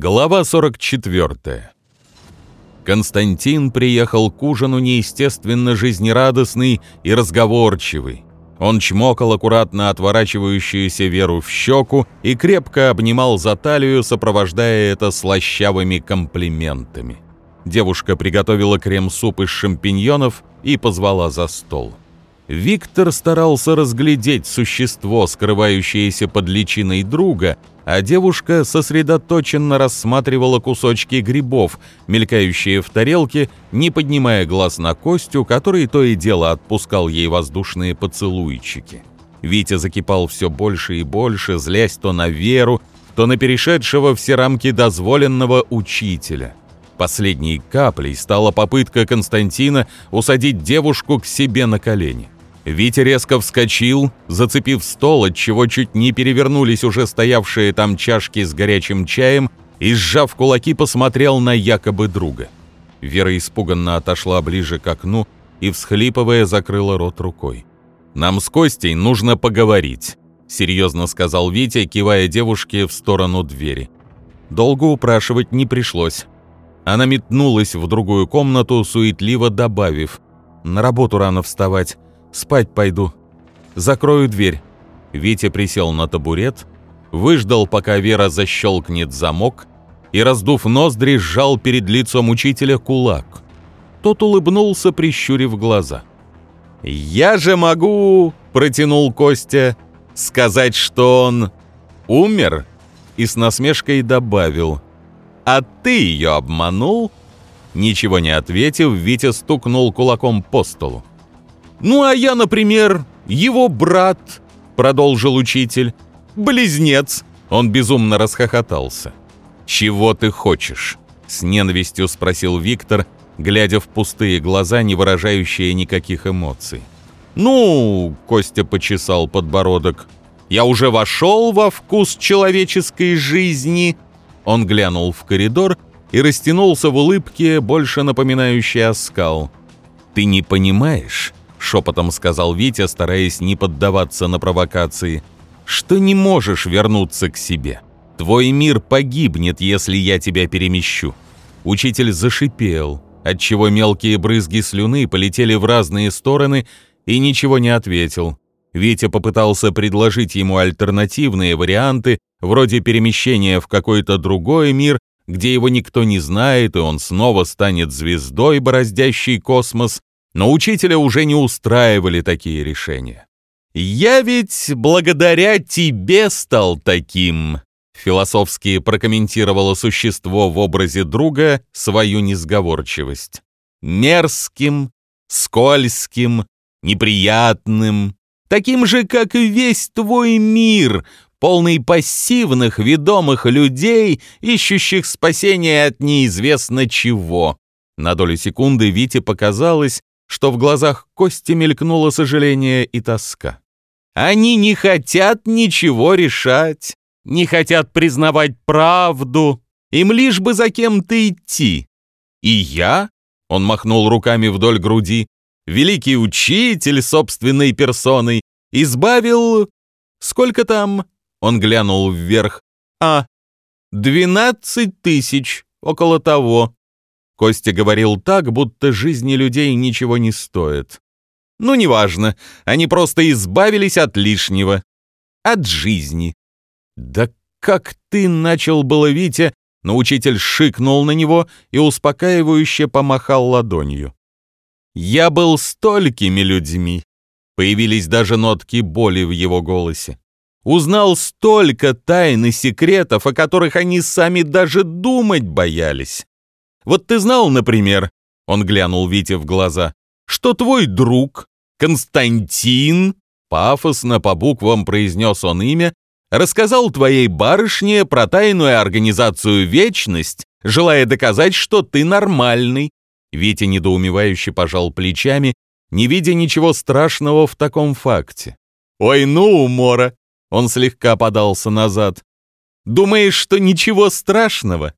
Глава 44. Константин приехал к ужину неестественно жизнерадостный и разговорчивый. Он чмокал аккуратно отворачивающуюся Веру в щеку и крепко обнимал за талию, сопровождая это слащавыми комплиментами. Девушка приготовила крем-суп из шампиньонов и позвала за стол. Виктор старался разглядеть существо, скрывающееся под личиной друга, а девушка сосредоточенно рассматривала кусочки грибов, мелькающие в тарелке, не поднимая глаз на Костю, который то и дело отпускал ей воздушные поцелуйчики. Витя закипал все больше и больше, злясь то на Веру, то на перешедшего все рамки дозволенного учителя. Последней каплей стала попытка Константина усадить девушку к себе на колени. Витя резко вскочил, зацепив стол, отчего чуть не перевернулись уже стоявшие там чашки с горячим чаем, и, сжав кулаки, посмотрел на якобы друга. Вера испуганно отошла ближе к окну и, всхлипывая, закрыла рот рукой. «Нам с Костей нужно поговорить», — серьезно сказал Витя, кивая девушке в сторону двери. Долго упрашивать не пришлось. Она метнулась в другую комнату, суетливо добавив, «На работу рано вставать. Спать пойду. Закрою дверь». Витя присел на табурет, выждал, пока Вера защелкнет замок, и, раздув ноздри, сжал перед лицом учителя кулак. Тот улыбнулся, прищурив глаза. «Я же могу», — протянул Костя, — «сказать, что он умер?» И с насмешкой добавил, «А ты ее обманул?» Ничего не ответив, Витя стукнул кулаком по столу. «Ну, а я, например, его брат», — продолжил учитель. «Близнец». Он безумно расхохотался. «Чего ты хочешь?» — с ненавистью спросил Виктор, глядя в пустые глаза, не выражающие никаких эмоций. «Ну...» — Костя почесал подбородок. «Я уже вошел во вкус человеческой жизни». Он глянул в коридор и растянулся в улыбке, больше напоминающей оскал. «Ты не понимаешь?» — шепотом сказал Витя, стараясь не поддаваться на провокации, «что не можешь вернуться к себе. Твой мир погибнет, если я тебя перемещу». Учитель зашипел, отчего мелкие брызги слюны полетели в разные стороны и ничего не ответил. Витя попытался предложить ему альтернативные варианты, вроде перемещения в какой-то другой мир, где его никто не знает, и он снова станет звездой, бороздящей космос, но учителя уже не устраивали такие решения. «Я ведь благодаря тебе стал таким», — философски прокомментировало существо в образе друга свою несговорчивость. «Мерзким, скользким, неприятным, таким же, как и весь твой мир, полный пассивных, ведомых людей, ищущих спасения от неизвестно чего». На долю секунды Вите показалось, что в глазах Кости мелькнуло сожаление и тоска. Они не хотят ничего решать, не хотят признавать правду, им лишь бы за кем-то идти. И я, он махнул руками вдоль груди, великий учитель собственной персоной, избавил... Сколько там? Он глянул вверх. А, двенадцать тысяч, около того. Костя говорил так, будто жизни людей ничего не стоит. Ну, неважно, они просто избавились от лишнего. От жизни. Да как ты начал было, Витя, но учитель шикнул на него и успокаивающе помахал ладонью. Я был столькими людьми. Появились даже нотки боли в его голосе. Узнал столько тайн и секретов, о которых они сами даже думать боялись. Вот ты знал, например, он глянул Вите в глаза, что твой друг, Константин, пафосно по буквам произнес он имя, рассказал твоей барышне про тайную организацию «Вечность», желая доказать, что ты нормальный. Витя недоумевающе пожал плечами, не видя ничего страшного в таком факте. «Ой, ну, умора!» Он слегка подался назад. «Думаешь, что ничего страшного?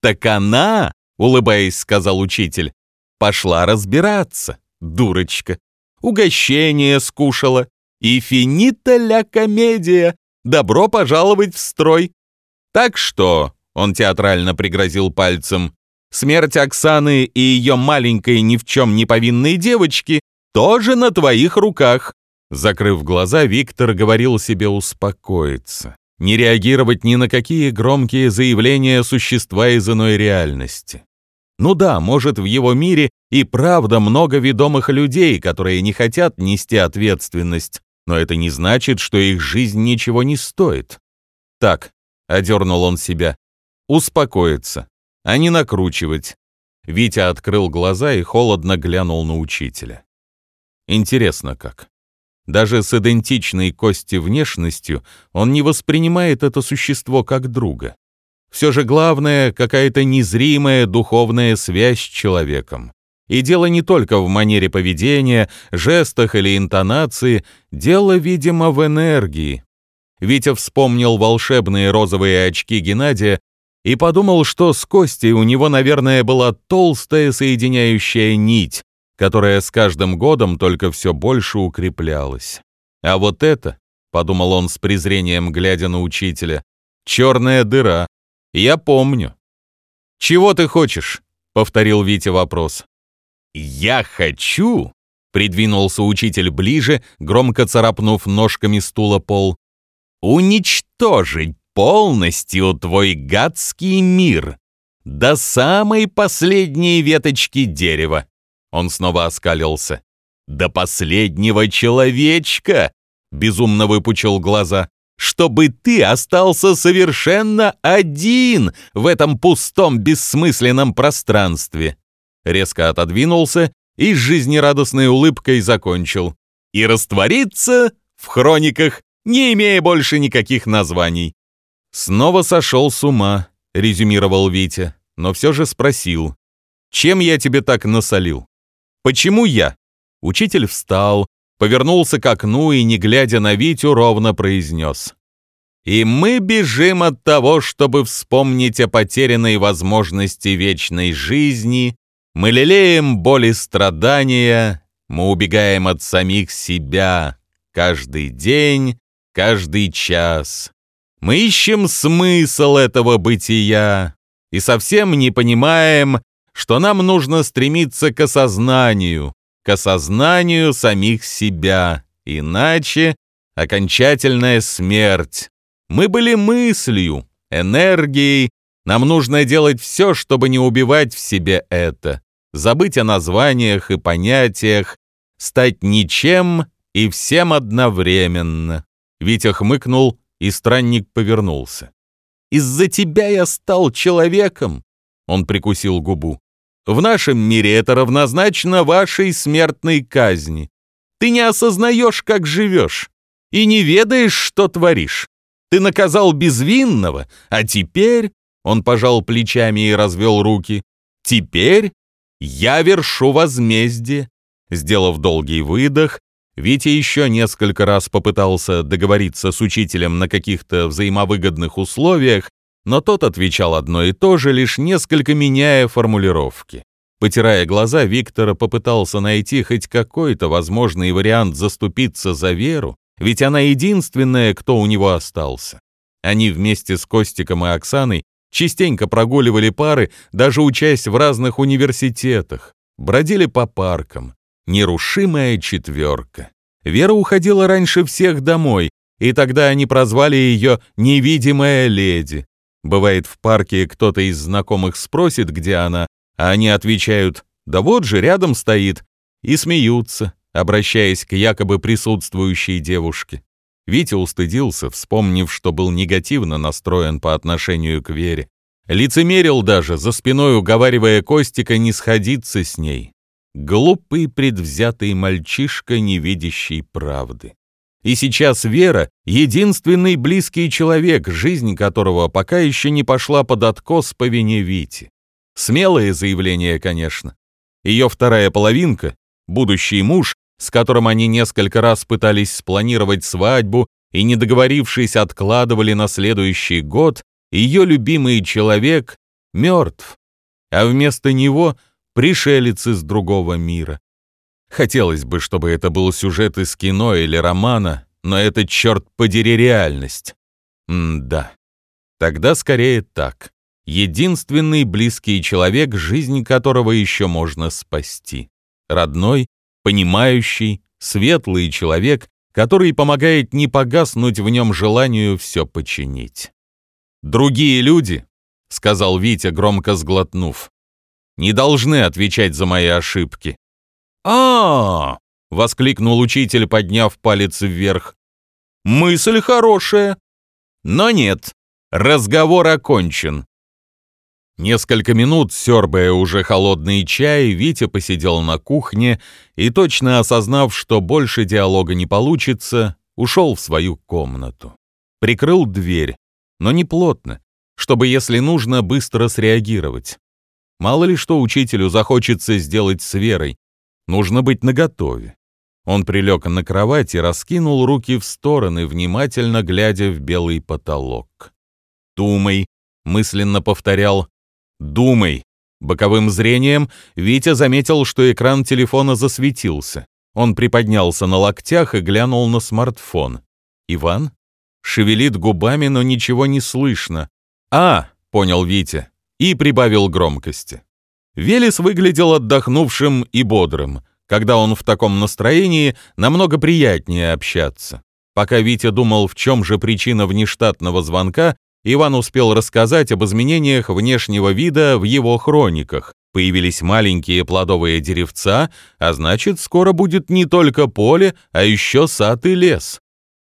Так она — улыбаясь, сказал учитель. «Пошла разбираться, дурочка. Угощение скушала. И финита ля комедия. Добро пожаловать в строй. Так что, Он театрально пригрозил пальцем. «Смерть Оксаны и ее маленькой ни в чем не повинной девочки тоже на твоих руках». Закрыв глаза, Виктор говорил себе успокоиться, не реагировать ни на какие громкие заявления существа из иной реальности. Ну да, может, в его мире и правда много ведомых людей, которые не хотят нести ответственность, но это не значит, что их жизнь ничего не стоит. Так, одернул он себя, успокоиться, а не накручивать. Витя открыл глаза и холодно глянул на учителя. Интересно как. Даже с идентичной Кости внешностью он не воспринимает это существо как друга. Все же главное — какая-то незримая духовная связь с человеком. И дело не только в манере поведения, жестах или интонации, дело, видимо, в энергии. Витя вспомнил волшебные розовые очки Геннадия и подумал, что с Костей у него, наверное, была толстая соединяющая нить, которая с каждым годом только все больше укреплялась. А вот это, — подумал он с презрением, глядя на учителя, — черная дыра. Я помню. «Чего ты хочешь?» — повторил Витя вопрос. «Я хочу!» — придвинулся учитель ближе, громко царапнув ножками стула пол. «Уничтожить полностью твой гадский мир до самой последней веточки дерева!» Он снова оскалился. «До последнего человечка!» — безумно выпучил глаза. «Чтобы ты остался совершенно один в этом пустом бессмысленном пространстве!» резко отодвинулся и с жизнерадостной улыбкой закончил. И раствориться в хрониках, не имея больше никаких названий. «Снова сошел с ума», — резюмировал Витя, но все же спросил. «Чем я тебе так насолил? Почему я?» Учитель встал, повернулся к окну и, не глядя на Витю, ровно произнес. «И мы бежим от того, чтобы вспомнить о потерянной возможности вечной жизни мы лелеем боли страдания, мы убегаем от самих себя каждый день, каждый час. Мы ищем смысл этого бытия и совсем не понимаем, что нам нужно стремиться к осознанию, к осознанию самих себя, иначе окончательная смерть. Мы были мыслью, энергией, нам нужно делать все, чтобы не убивать в себе это забыть о названиях и понятиях, стать ничем и всем одновременно. Витя хмыкнул, и странник повернулся. «Из-за тебя я стал человеком!» Он прикусил губу. «В нашем мире это равнозначно вашей смертной казни. Ты не осознаешь, как живешь, и не ведаешь, что творишь. Ты наказал безвинного, а теперь...» Он пожал плечами и развел руки. «Теперь я вершу возмездие. Сделав долгий выдох, Витя еще несколько раз попытался договориться с учителем на каких-то взаимовыгодных условиях, но тот отвечал одно и то же, лишь несколько меняя формулировки. Потирая глаза, Виктор попытался найти хоть какой-то возможный вариант заступиться за Веру, ведь она единственная, кто у него остался. Они вместе с Костиком и Оксаной частенько прогуливали пары, даже учась в разных университетах, бродили по паркам. Нерушимая четверка. Вера уходила раньше всех домой, и тогда они прозвали ее «невидимая леди». Бывает, в парке кто-то из знакомых спросит, где она, а они отвечают «да вот же, рядом стоит», и смеются, обращаясь к якобы присутствующей девушке. Витя устыдился, вспомнив, что был негативно настроен по отношению к Вере. Лицемерил даже, за спиной уговаривая Костика не сходиться с ней. Глупый предвзятый мальчишка, не видящий правды. И сейчас Вера — единственный близкий человек, жизнь которого пока еще не пошла под откос по вине Вити. Смелое заявление, конечно. Ее вторая половинка, будущий муж, с которым они несколько раз пытались спланировать свадьбу и, не договорившись, откладывали на следующий год, ее любимый человек мертв, а вместо него пришелец из другого мира. Хотелось бы, чтобы это был сюжет из кино или романа, но это, черт подери, реальность. М-да. Тогда скорее так. единственный близкий человек, жизнь которого еще можно спасти. Родной, понимающий, светлый человек, который помогает не погаснуть в нем желанию все починить. «Другие люди», — сказал Витя, громко сглотнув, — «не должны отвечать за мои ошибки». «А-а-а!» — воскликнул учитель, подняв палец вверх. «Мысль хорошая!» «Но нет, разговор окончен. Несколько минут, сербая уже холодный чай, Витя посидел на кухне и, точно осознав, что больше диалога не получится, ушел в свою комнату. Прикрыл дверь, но не плотно, чтобы, если нужно, быстро среагировать. Мало ли что учителю захочется сделать с Верой, нужно быть наготове. Он прилег на кровать и раскинул руки в стороны, внимательно глядя в белый потолок. «Думай», — мысленно повторял, Думай. Боковым зрением Витя заметил, что экран телефона засветился. Он приподнялся на локтях и глянул на смартфон. «Иван?» Шевелит губами, но ничего не слышно. «А!» — понял Витя. И прибавил громкости. Велес выглядел отдохнувшим и бодрым. Когда он в таком настроении, намного приятнее общаться. Пока Витя думал, в чем же причина внештатного звонка, Иван успел рассказать об изменениях внешнего вида в его хрониках. Появились маленькие плодовые деревца, а значит, скоро будет не только поле, а еще сад и лес.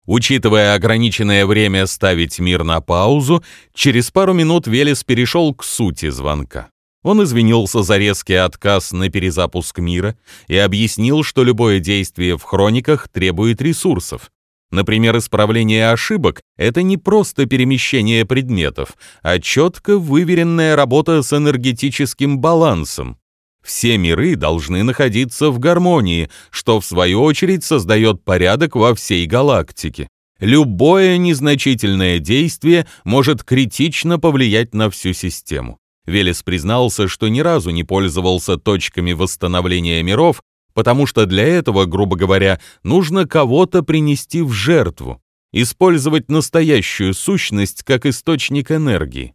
Учитывая ограниченное время ставить мир на паузу, через пару минут Велес перешел к сути звонка. Он извинился за резкий отказ на перезапуск мира и объяснил, что любое действие в хрониках требует ресурсов. Например, исправление ошибок — это не просто перемещение предметов, а четко выверенная работа с энергетическим балансом. Все миры должны находиться в гармонии, что в свою очередь создает порядок во всей галактике. Любое незначительное действие может критично повлиять на всю систему. Велес признался, что ни разу не пользовался точками восстановления миров, потому что для этого, грубо говоря, нужно кого-то принести в жертву, использовать настоящую сущность как источник энергии.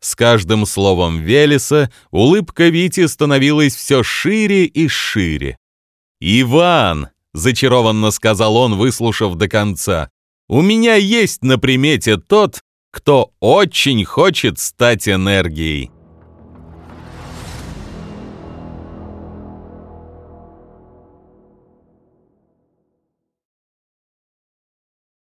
С каждым словом Велеса улыбка Вити становилась все шире и шире. «Иван!» — зачарованно сказал он, выслушав до конца. «У меня есть на примете тот, кто очень хочет стать энергией».